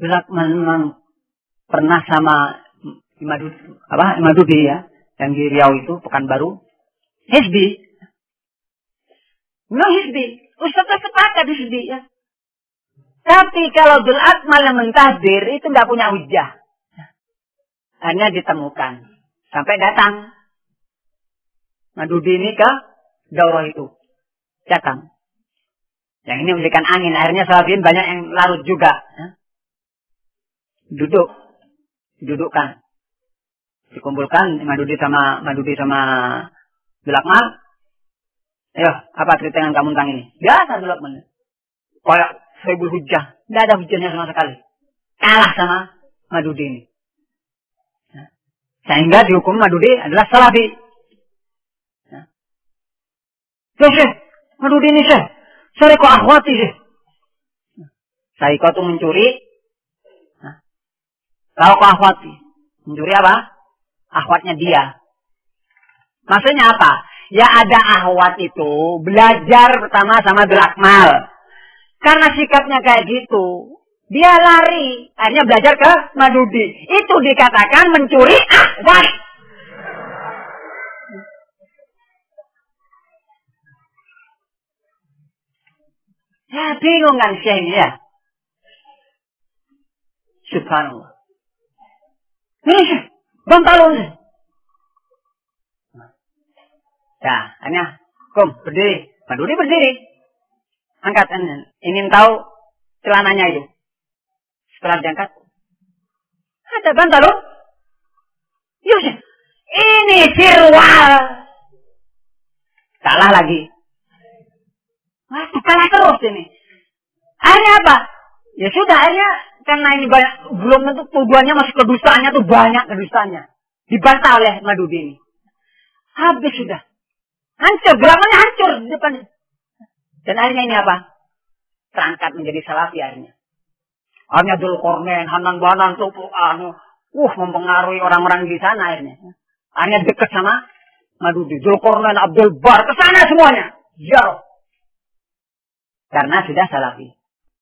memang pernah sama Imadu, apa Imadudi ya, yang di Riau itu Pekanbaru, Hizbi. No Hizbi, Ustaz sepakat Hizbi ya. Tapi kalau Dul Akmal yang mentahdir itu nggak punya hujah. Hanya ditemukan. Sampai datang. Madudi ini ke daurah itu. Datang. Yang ini memberikan angin. Akhirnya salafiyin banyak yang larut juga. Duduk. Dudukkan. Dikumpulkan Madudi sama Madudi sama Bilakmal. Ayo, apa cerita yang kamu tentang ini? Biasa Bilakmal. Kayak seribu hujah. Tidak ada hujahnya sama sekali. Kalah sama Madudi ini. Sehingga dihukum Madudi adalah salafi. Ya, Syekh, Madudi ini Syekh. Sariko akhwati Syekh. Sariko itu mencuri. Tahu ke akhwati. Mencuri apa? Akhwatnya dia. Maksudnya apa? Ya ada akhwat itu belajar pertama sama Bilakmal. Karena sikapnya kayak gitu, dia lari, akhirnya belajar ke Madudi. Itu dikatakan mencuri akhwat. Ya bingung kan Syekh ya. Subhanallah. Ini bantalun. Ya, hanya kum berdiri. Madudi berdiri. Angkat ingin tahu celananya itu. Setelah diangkat, ada bantal. Yus, ini firwal. Salah lagi. Wah, kalah terus ini. Akhirnya apa? Ya sudah, akhirnya karena ini banyak, belum tentu tujuannya masih kedustaannya tuh banyak kedustaannya. Dibantah oleh Madudi ini. Habis sudah. Hancur, gerakannya hancur di depannya. Dan akhirnya ini apa? Terangkat menjadi salafi akhirnya. Hanya dulu kornen, Hanan Banan, tuh, anu, uh, mempengaruhi orang-orang di sana akhirnya. Akhirnya dekat sama Madudi. Zulkornen, Abdul Bar, ke sana semuanya. Jauh. Karena sudah salafi.